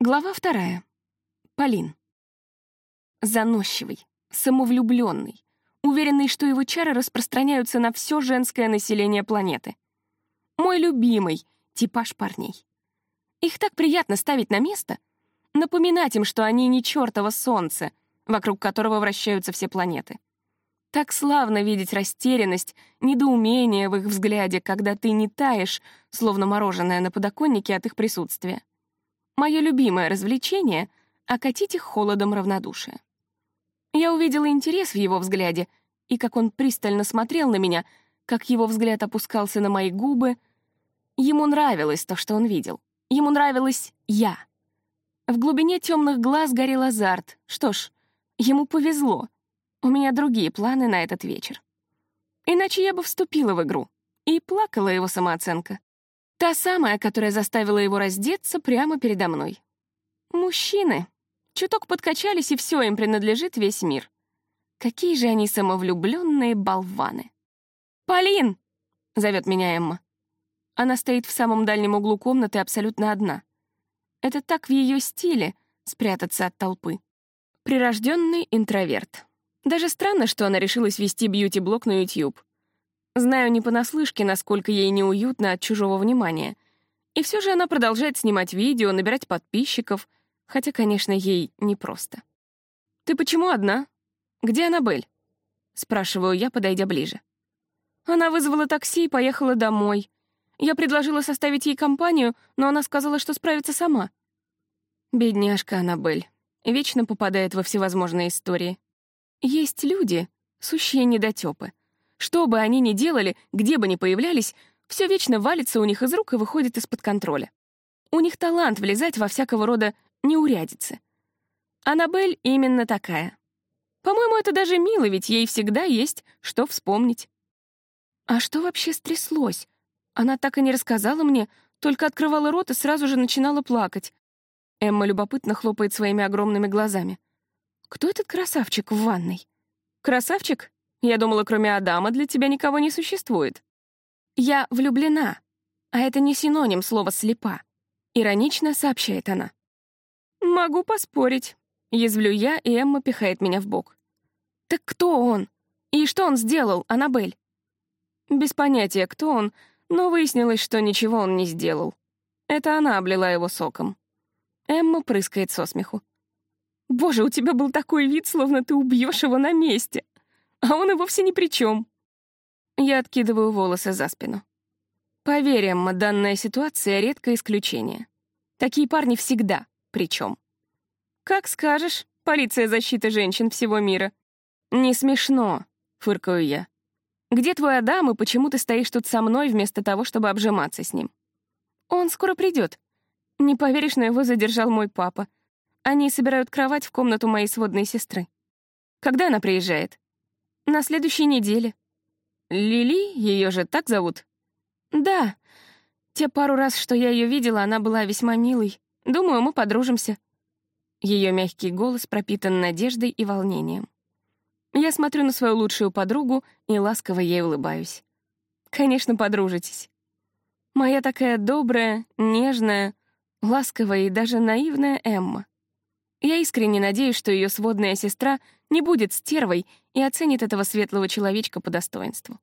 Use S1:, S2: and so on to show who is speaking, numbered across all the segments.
S1: Глава вторая. Полин. Заносчивый, самовлюбленный, уверенный, что его чары распространяются на все женское население планеты. Мой любимый типаж парней. Их так приятно ставить на место, напоминать им, что они не чертово солнце, вокруг которого вращаются все планеты. Так славно видеть растерянность, недоумение в их взгляде, когда ты не таешь, словно мороженое на подоконнике от их присутствия. Мое любимое развлечение — окатить их холодом равнодушия. Я увидела интерес в его взгляде, и как он пристально смотрел на меня, как его взгляд опускался на мои губы. Ему нравилось то, что он видел. Ему нравилась я. В глубине темных глаз горел азарт. Что ж, ему повезло. У меня другие планы на этот вечер. Иначе я бы вступила в игру. И плакала его самооценка. Та самая, которая заставила его раздеться прямо передо мной. Мужчины. Чуток подкачались, и все им принадлежит весь мир. Какие же они самовлюбленные болваны. «Полин!» — зовет меня Эмма. Она стоит в самом дальнем углу комнаты абсолютно одна. Это так в ее стиле — спрятаться от толпы. Прирожденный интроверт. Даже странно, что она решилась вести бьюти-блог на YouTube. Знаю не понаслышке, насколько ей неуютно от чужого внимания. И все же она продолжает снимать видео, набирать подписчиков, хотя, конечно, ей непросто. «Ты почему одна? Где Аннабель?» — спрашиваю я, подойдя ближе. Она вызвала такси и поехала домой. Я предложила составить ей компанию, но она сказала, что справится сама. Бедняжка Аннабель. Вечно попадает во всевозможные истории. Есть люди, сущие недотёпы. Что бы они ни делали, где бы ни появлялись, все вечно валится у них из рук и выходит из-под контроля. У них талант влезать во всякого рода неурядицы. Аннабель именно такая. По-моему, это даже мило, ведь ей всегда есть что вспомнить. А что вообще стряслось? Она так и не рассказала мне, только открывала рот и сразу же начинала плакать. Эмма любопытно хлопает своими огромными глазами. Кто этот красавчик в ванной? Красавчик? Я думала, кроме Адама для тебя никого не существует. Я влюблена, а это не синоним слова «слепа», — иронично сообщает она. Могу поспорить. Язвлю я, и Эмма пихает меня в бок. Так кто он? И что он сделал, Аннабель? Без понятия, кто он, но выяснилось, что ничего он не сделал. Это она облила его соком. Эмма прыскает со смеху. «Боже, у тебя был такой вид, словно ты убьешь его на месте!» А он и вовсе ни при чем. Я откидываю волосы за спину. Поверь, Эмма, данная ситуация — редкое исключение. Такие парни всегда причем. Как скажешь, полиция защиты женщин всего мира. Не смешно, фыркаю я. Где твой Адам и почему ты стоишь тут со мной вместо того, чтобы обжиматься с ним? Он скоро придет. Не поверишь, но его задержал мой папа. Они собирают кровать в комнату моей сводной сестры. Когда она приезжает? На следующей неделе. Лили, ее же так зовут? Да. Те пару раз, что я ее видела, она была весьма милой. Думаю, мы подружимся. Ее мягкий голос пропитан надеждой и волнением. Я смотрю на свою лучшую подругу и ласково ей улыбаюсь. Конечно, подружитесь. Моя такая добрая, нежная, ласковая и даже наивная Эмма. Я искренне надеюсь, что ее сводная сестра не будет стервой и оценит этого светлого человечка по достоинству.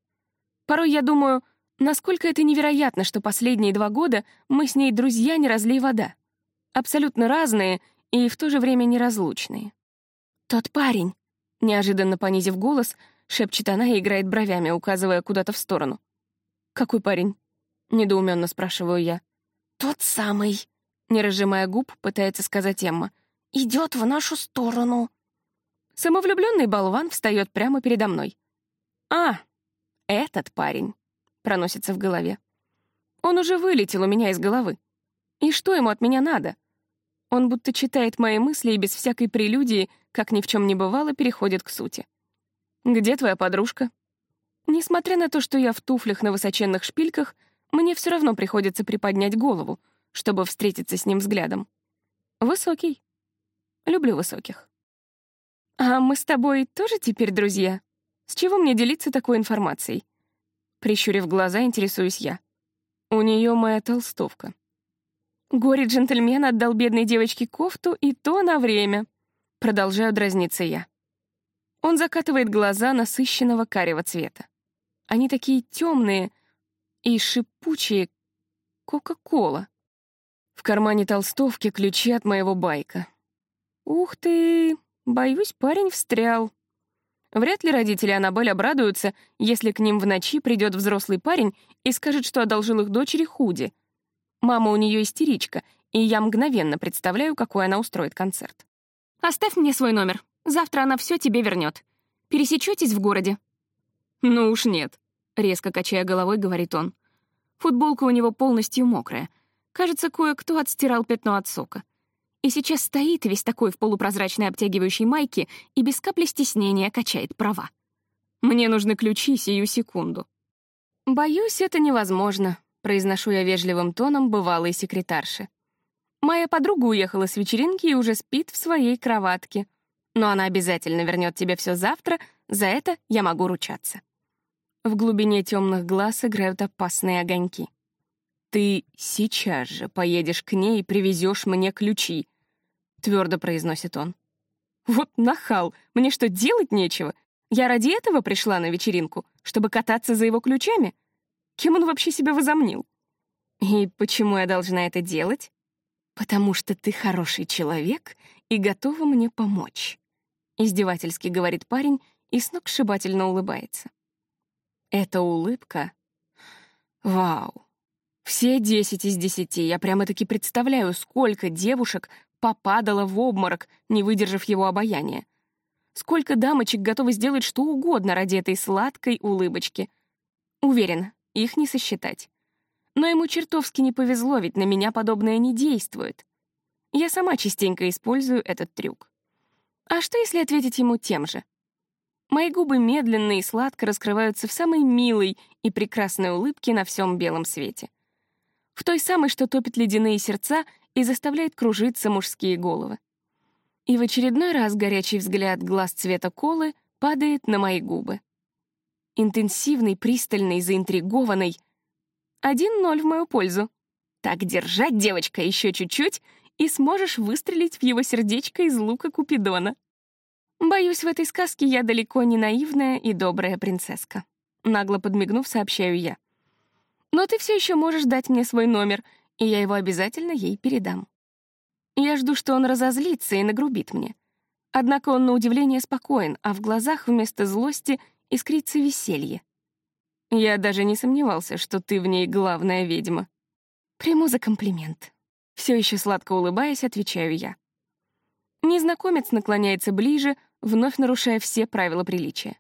S1: Порой я думаю, насколько это невероятно, что последние два года мы с ней друзья не разлей вода. Абсолютно разные и в то же время неразлучные. «Тот парень», — неожиданно понизив голос, шепчет она и играет бровями, указывая куда-то в сторону. «Какой парень?» — недоуменно спрашиваю я. «Тот самый», — не разжимая губ, пытается сказать Эмма — идет в нашу сторону». Самовлюбленный болван встает прямо передо мной. «А, этот парень», — проносится в голове. «Он уже вылетел у меня из головы. И что ему от меня надо?» Он будто читает мои мысли и без всякой прелюдии, как ни в чем не бывало, переходит к сути. «Где твоя подружка?» Несмотря на то, что я в туфлях на высоченных шпильках, мне все равно приходится приподнять голову, чтобы встретиться с ним взглядом. Высокий, Люблю высоких. А мы с тобой тоже теперь друзья? С чего мне делиться такой информацией? Прищурив глаза, интересуюсь я. У нее моя толстовка. Горе-джентльмен отдал бедной девочке кофту, и то на время. Продолжаю дразниться я. Он закатывает глаза насыщенного карего цвета. Они такие темные и шипучие. Кока-кола. В кармане толстовки ключи от моего байка. Ух ты! Боюсь, парень встрял. Вряд ли родители Аннабель обрадуются, если к ним в ночи придет взрослый парень и скажет, что одолжил их дочери худи. Мама у нее истеричка, и я мгновенно представляю, какой она устроит концерт. «Оставь мне свой номер. Завтра она все тебе вернет. Пересечетесь в городе?» «Ну уж нет», — резко качая головой, говорит он. Футболка у него полностью мокрая. Кажется, кое-кто отстирал пятно от сока. И сейчас стоит весь такой в полупрозрачной обтягивающей майке и без капли стеснения качает права. Мне нужны ключи сию секунду. «Боюсь, это невозможно», — произношу я вежливым тоном бывалой секретарши. Моя подруга уехала с вечеринки и уже спит в своей кроватке. Но она обязательно вернет тебе все завтра, за это я могу ручаться. В глубине темных глаз играют опасные огоньки. «Ты сейчас же поедешь к ней и привезешь мне ключи», — твердо произносит он. «Вот нахал! Мне что, делать нечего? Я ради этого пришла на вечеринку, чтобы кататься за его ключами? Кем он вообще себя возомнил? И почему я должна это делать? Потому что ты хороший человек и готова мне помочь. Издевательски говорит парень и сногсшибательно улыбается. Эта улыбка... Вау! Все десять из десяти. Я прямо-таки представляю, сколько девушек попадало в обморок, не выдержав его обаяния. Сколько дамочек готовы сделать что угодно ради этой сладкой улыбочки. Уверена, их не сосчитать. Но ему чертовски не повезло, ведь на меня подобное не действует. Я сама частенько использую этот трюк. А что, если ответить ему тем же? Мои губы медленно и сладко раскрываются в самой милой и прекрасной улыбке на всем белом свете. В той самой, что топит ледяные сердца и заставляет кружиться мужские головы. И в очередной раз горячий взгляд глаз цвета колы падает на мои губы. Интенсивный, пристальный, заинтригованный. Один ноль в мою пользу. Так держать, девочка, еще чуть-чуть, и сможешь выстрелить в его сердечко из лука Купидона. Боюсь, в этой сказке я далеко не наивная и добрая принцесска. Нагло подмигнув, сообщаю я. Но ты все еще можешь дать мне свой номер, и я его обязательно ей передам. Я жду, что он разозлится и нагрубит мне. Однако он на удивление спокоен, а в глазах вместо злости искрится веселье. Я даже не сомневался, что ты в ней главная ведьма. Приму за комплимент. Все еще сладко улыбаясь, отвечаю я. Незнакомец наклоняется ближе, вновь нарушая все правила приличия.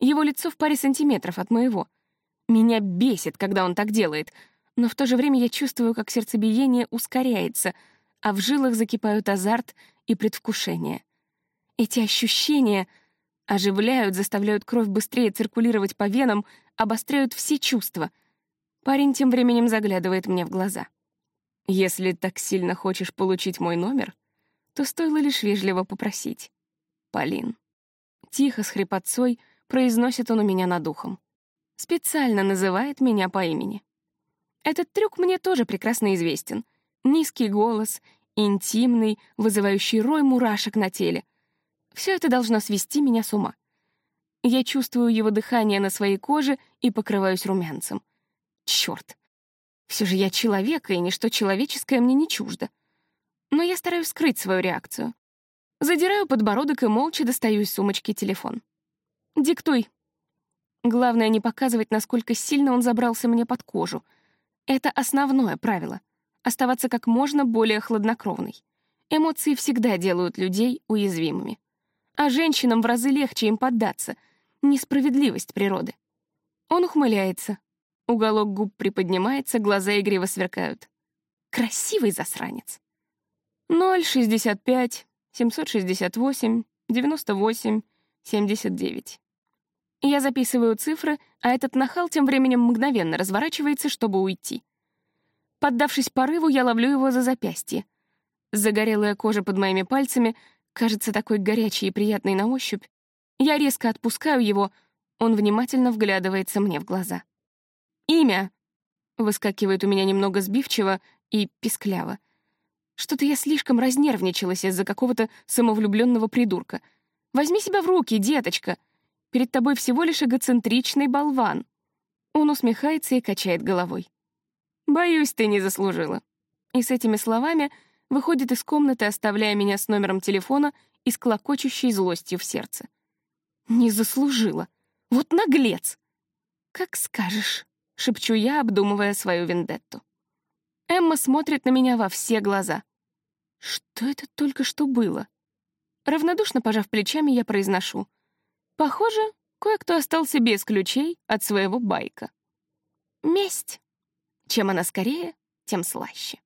S1: Его лицо в паре сантиметров от моего. Меня бесит, когда он так делает, но в то же время я чувствую, как сердцебиение ускоряется, а в жилах закипают азарт и предвкушение. Эти ощущения оживляют, заставляют кровь быстрее циркулировать по венам, обостряют все чувства. Парень тем временем заглядывает мне в глаза. «Если так сильно хочешь получить мой номер, то стоило лишь вежливо попросить. Полин. Тихо, с хрипотцой, произносит он у меня над ухом. Специально называет меня по имени. Этот трюк мне тоже прекрасно известен. Низкий голос, интимный, вызывающий рой мурашек на теле. Все это должно свести меня с ума. Я чувствую его дыхание на своей коже и покрываюсь румянцем. Черт! Все же я человек, и ничто человеческое мне не чуждо но я стараюсь скрыть свою реакцию. Задираю подбородок и молча достаю из сумочки телефон. «Диктуй». Главное не показывать, насколько сильно он забрался мне под кожу. Это основное правило — оставаться как можно более хладнокровной. Эмоции всегда делают людей уязвимыми. А женщинам в разы легче им поддаться. Несправедливость природы. Он ухмыляется. Уголок губ приподнимается, глаза игриво сверкают. Красивый засранец. 065 768 98 79. Я записываю цифры, а этот нахал тем временем мгновенно разворачивается, чтобы уйти. Поддавшись порыву, я ловлю его за запястье. Загорелая кожа под моими пальцами кажется такой горячей и приятной на ощупь. Я резко отпускаю его, он внимательно вглядывается мне в глаза. «Имя!» — выскакивает у меня немного сбивчиво, И пискляво. Что-то я слишком разнервничалась из-за какого-то самовлюбленного придурка. Возьми себя в руки, деточка. Перед тобой всего лишь эгоцентричный болван. Он усмехается и качает головой. «Боюсь, ты не заслужила». И с этими словами выходит из комнаты, оставляя меня с номером телефона и с клокочущей злостью в сердце. «Не заслужила. Вот наглец!» «Как скажешь», — шепчу я, обдумывая свою вендетту. Эмма смотрит на меня во все глаза. Что это только что было? Равнодушно пожав плечами, я произношу. Похоже, кое-кто остался без ключей от своего байка. Месть. Чем она скорее, тем слаще.